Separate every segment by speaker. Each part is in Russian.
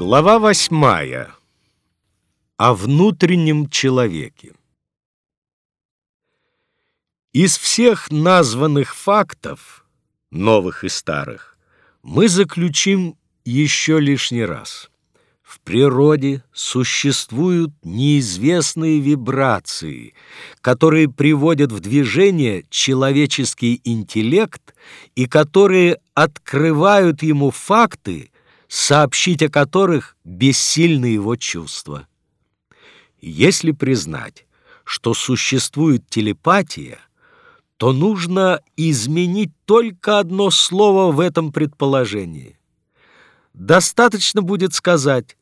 Speaker 1: Глава восьмая. О внутреннем человеке. Из всех названных фактов, новых и старых, мы заключим еще лишний раз. В природе существуют неизвестные вибрации, которые приводят в движение человеческий интеллект и которые открывают ему факты, сообщить о которых бессильны его чувства. Если признать, что существует телепатия, то нужно изменить только одно слово в этом предположении. Достаточно будет сказать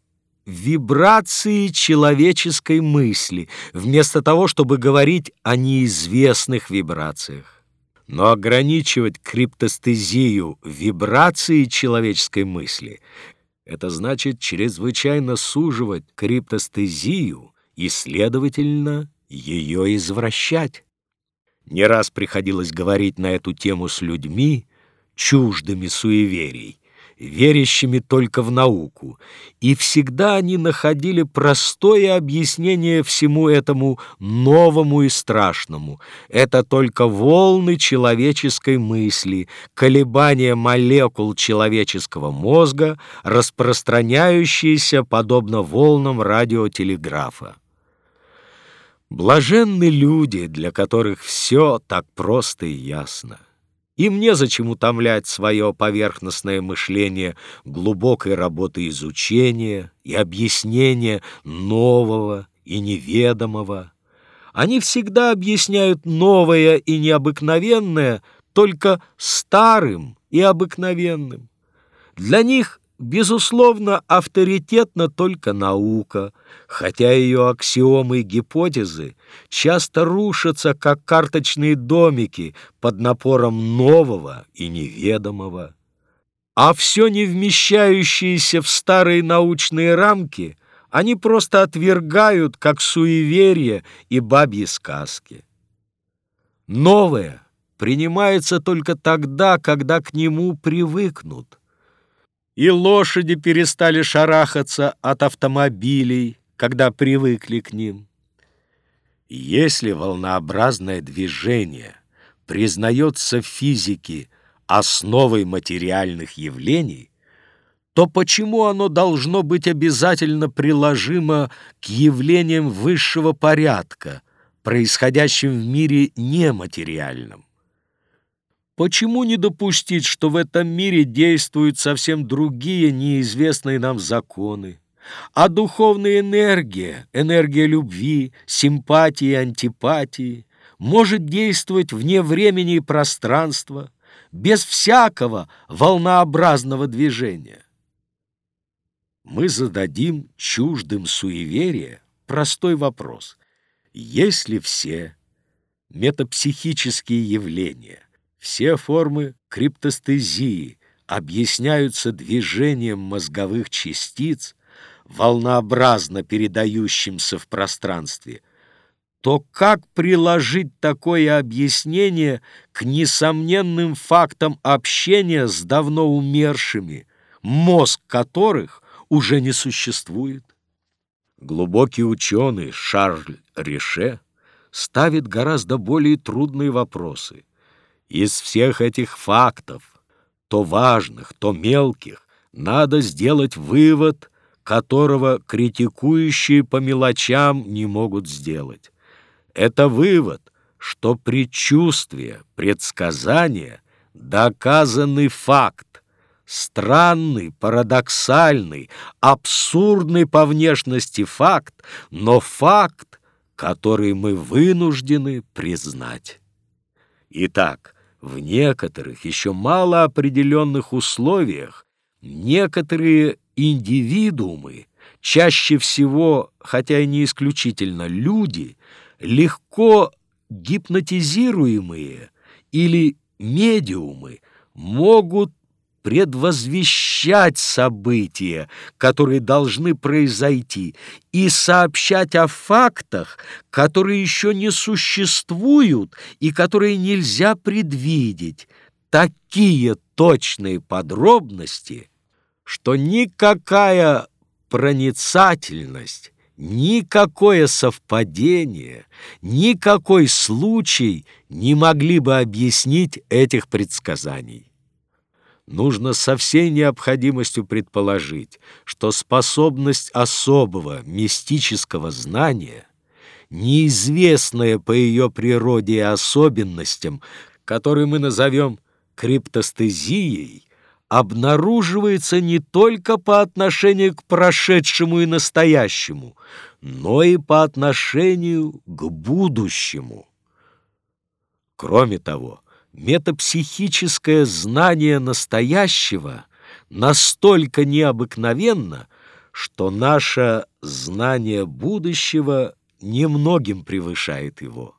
Speaker 1: вибрации человеческой мысли, вместо того, чтобы говорить о неизвестных вибрациях. Но ограничивать криптостезию вибрации человеческой мысли — это значит чрезвычайно суживать криптостезию и, следовательно, ее извращать. Не раз приходилось говорить на эту тему с людьми, чуждыми суеверий, верящими только в науку, и всегда они находили простое объяснение всему этому новому и страшному. Это только волны человеческой мысли, колебания молекул человеческого мозга, распространяющиеся подобно волнам радиотелеграфа. Блаженны люди, для которых все так просто и ясно. Им незачем утомлять свое поверхностное мышление глубокой работы изучения и объяснения нового и неведомого. Они всегда объясняют новое и необыкновенное только старым и обыкновенным. Для них Безусловно, авторитетна только наука, хотя ее аксиомы и гипотезы часто рушатся, как карточные домики под напором нового и неведомого. А все не вмещающиеся в старые научные рамки они просто отвергают, как суеверие и бабьи сказки. Новое принимается только тогда, когда к нему привыкнут – и лошади перестали шарахаться от автомобилей, когда привыкли к ним. Если волнообразное движение признается в физике основой материальных явлений, то почему оно должно быть обязательно приложимо к явлениям высшего порядка, происходящим в мире нематериальном? Почему не допустить, что в этом мире действуют совсем другие неизвестные нам законы? А духовная энергия, энергия любви, симпатии и антипатии может действовать вне времени и пространства, без всякого волнообразного движения. Мы зададим чуждым суеверия простой вопрос. Если все метапсихические явления все формы криптостезии объясняются движением мозговых частиц, волнообразно передающимся в пространстве, то как приложить такое объяснение к несомненным фактам общения с давно умершими, мозг которых уже не существует? Глубокий ученый Шарль Рише ставит гораздо более трудные вопросы – из всех этих фактов, то важных, то мелких, надо сделать вывод, которого критикующие по мелочам не могут сделать. Это вывод, что предчувствие, предсказание — доказанный факт, странный, парадоксальный, абсурдный по внешности факт, но факт, который мы вынуждены признать. Итак, в некоторых еще мало определенных условиях некоторые индивидуумы, чаще всего, хотя и не исключительно люди, легко гипнотизируемые или медиумы могут предвозвещать события, которые должны произойти, и сообщать о фактах, которые еще не существуют и которые нельзя предвидеть. Такие точные подробности, что никакая проницательность, никакое совпадение, никакой случай не могли бы объяснить этих предсказаний. Нужно со всей необходимостью предположить, что способность особого мистического знания, неизвестная по ее природе и особенностям, которую мы назовем криптостезией, обнаруживается не только по отношению к прошедшему и настоящему, но и по отношению к будущему. Кроме того, метапсихическое знание настоящего настолько необыкновенно, что наше знание будущего немногим превышает его.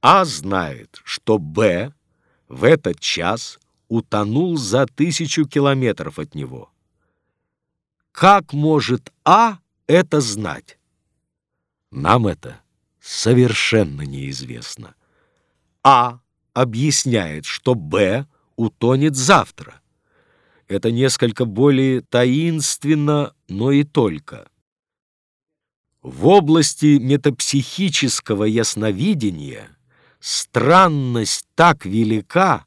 Speaker 1: А знает, что Б в этот час утонул за тысячу километров от него. Как может А это знать? Нам это совершенно неизвестно. А объясняет, что Б утонет завтра. Это несколько более таинственно, но и только. В области метапсихического ясновидения странность так велика,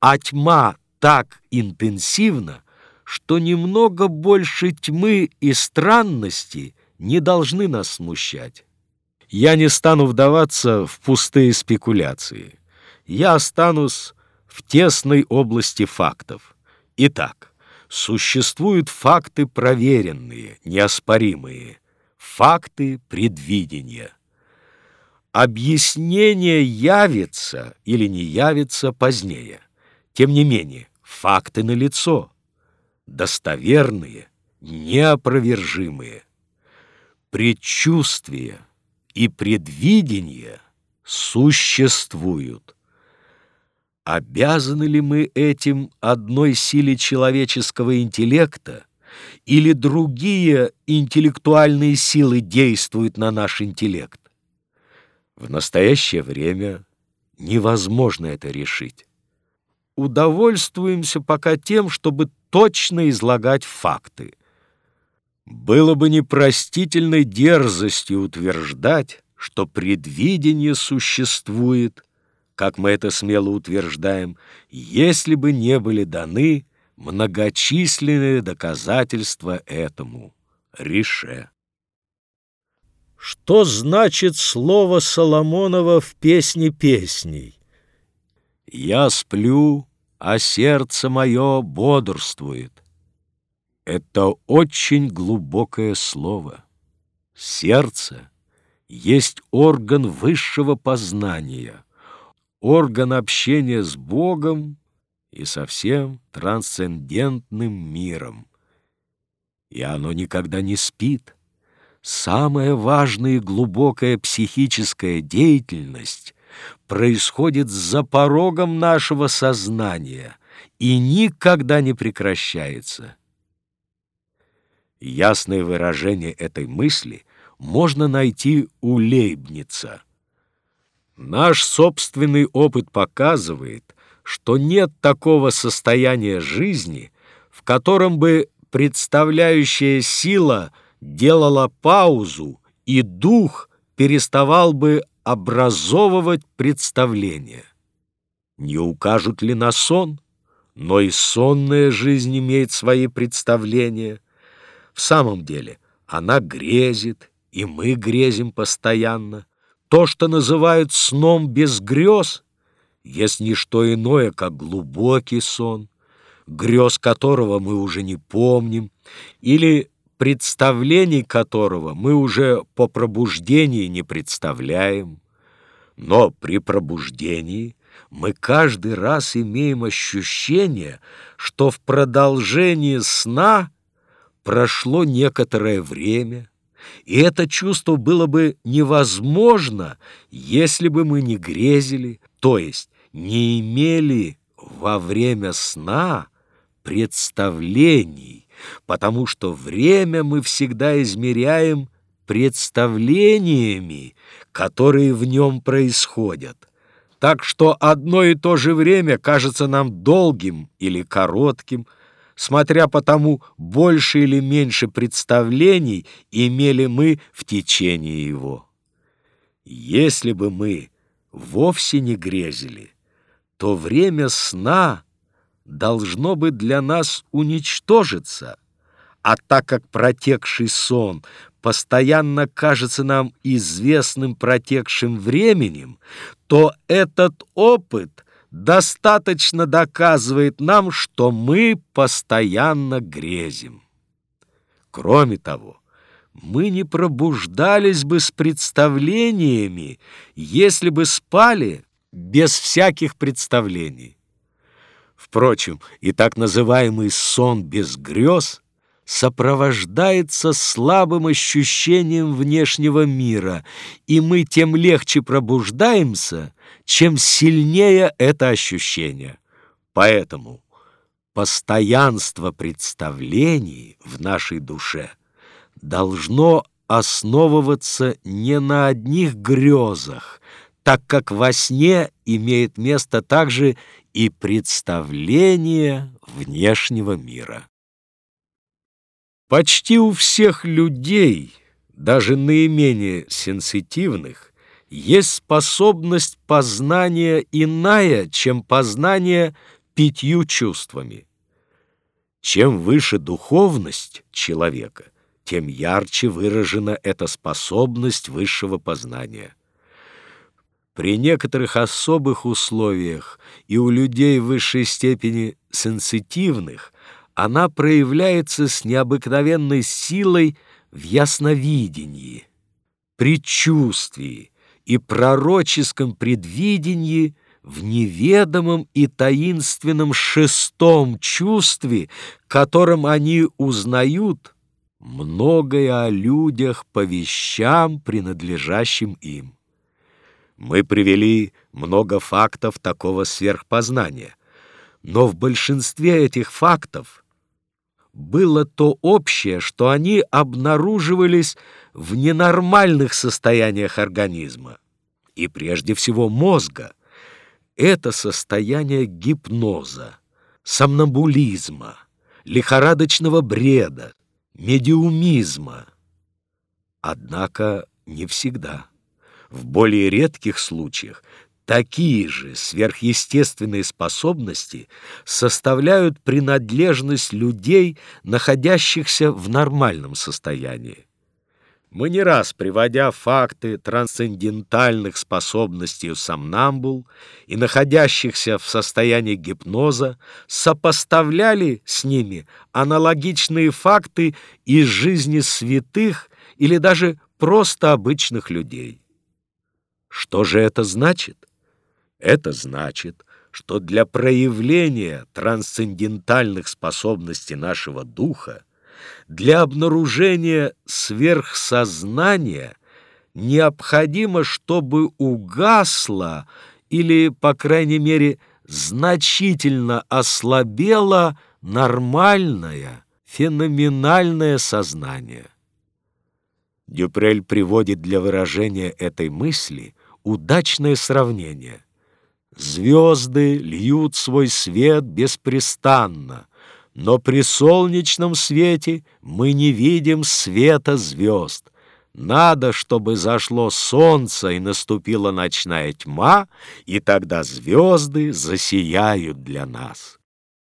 Speaker 1: а тьма так интенсивна, что немного больше тьмы и странности не должны нас смущать. Я не стану вдаваться в пустые спекуляции. Я останусь в тесной области фактов. Итак, существуют факты проверенные, неоспоримые, факты предвидения. Объяснение явится или не явится позднее. Тем не менее, факты налицо, достоверные, неопровержимые. Предчувствия и предвидения существуют. Обязаны ли мы этим одной силе человеческого интеллекта, или другие интеллектуальные силы действуют на наш интеллект? В настоящее время невозможно это решить удовольствуемся пока тем, чтобы точно излагать факты. Было бы непростительной дерзостью утверждать, что предвидение существует, как мы это смело утверждаем, если бы не были даны многочисленные доказательства этому. Рише. Что значит слово Соломонова в «Песне песней»? Я сплю, а сердце мое бодрствует. Это очень глубокое слово. Сердце есть орган высшего познания, орган общения с Богом и со всем трансцендентным миром. И оно никогда не спит. Самая важная и глубокая психическая деятельность происходит за порогом нашего сознания и никогда не прекращается. Ясное выражение этой мысли можно найти у Лейбница. Наш собственный опыт показывает, что нет такого состояния жизни, в котором бы представляющая сила делала паузу, и дух переставал бы образовывать представление. Не укажут ли на сон? Но и сонная жизнь имеет свои представления. В самом деле она грезит, и мы грезим постоянно. То, что называют сном без грез, есть не что иное, как глубокий сон, грез которого мы уже не помним, или представлений которого мы уже по пробуждении не представляем. Но при пробуждении мы каждый раз имеем ощущение, что в продолжении сна прошло некоторое время, и это чувство было бы невозможно, если бы мы не грезили, то есть не имели во время сна представлений, потому что время мы всегда измеряем представлениями, которые в нем происходят. Так что одно и то же время кажется нам долгим или коротким, смотря по тому, больше или меньше представлений имели мы в течение его. Если бы мы вовсе не грезили, то время сна должно быть для нас уничтожиться, а так как протекший сон постоянно кажется нам известным протекшим временем, то этот опыт достаточно доказывает нам, что мы постоянно грезим. Кроме того, мы не пробуждались бы с представлениями, если бы спали без всяких представлений. Впрочем, и так называемый сон без грез сопровождается слабым ощущением внешнего мира, и мы тем легче пробуждаемся, чем сильнее это ощущение. Поэтому постоянство представлений в нашей душе – должно основываться не на одних грезах, так как во сне имеет место также и представление внешнего мира. Почти у всех людей, даже наименее сенситивных, есть способность познания иная, чем познание пятью чувствами. Чем выше духовность человека, тем ярче выражена эта способность высшего познания. При некоторых особых условиях и у людей высшей степени сенситивных она проявляется с необыкновенной силой в ясновидении, предчувствии и пророческом предвидении в неведомом и таинственном шестом чувстве, которым они узнают многое о людях по вещам, принадлежащим им. Мы привели много фактов такого сверхпознания, но в большинстве этих фактов было то общее, что они обнаруживались в ненормальных состояниях организма, и прежде всего мозга. Это состояние гипноза, сомнамбулизма, лихорадочного бреда, медиумизма. Однако не всегда. В более редких случаях такие же сверхъестественные способности составляют принадлежность людей, находящихся в нормальном состоянии. Мы не раз, приводя факты трансцендентальных способностей у сомнамбул и находящихся в состоянии гипноза, сопоставляли с ними аналогичные факты из жизни святых или даже просто обычных людей. Что же это значит? Это значит, что для проявления трансцендентальных способностей нашего духа для обнаружения сверхсознания необходимо, чтобы угасло или, по крайней мере, значительно ослабело нормальное, феноменальное сознание. Дюпрель приводит для выражения этой мысли удачное сравнение. Звезды льют свой свет беспрестанно, но при солнечном свете мы не видим света звезд. Надо, чтобы зашло солнце и наступила ночная тьма, и тогда звезды засияют для нас.